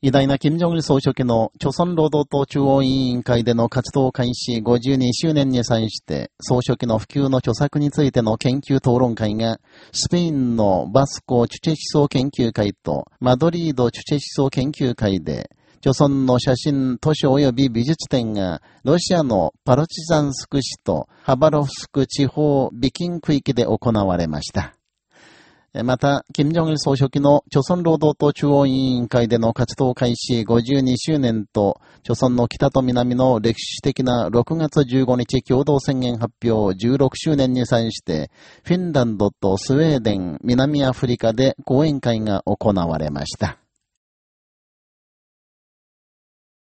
偉大な金正日総書記の朝鮮労働党中央委員会での活動開始52周年に際して、総書記の普及の著作についての研究討論会が、スペインのバスコ・チュチェ思想研究会とマドリード・チュチェ思想研究会で、朝鮮の写真、都市及び美術展が、ロシアのパロチザンスク市とハバロフスク地方ビキン区域で行われました。また、金正日総書記の朝鮮労働党中央委員会での活動開始52周年と、朝鮮の北と南の歴史的な6月15日共同宣言発表16周年に際して、フィンランドとスウェーデン、南アフリカで講演会が行われました。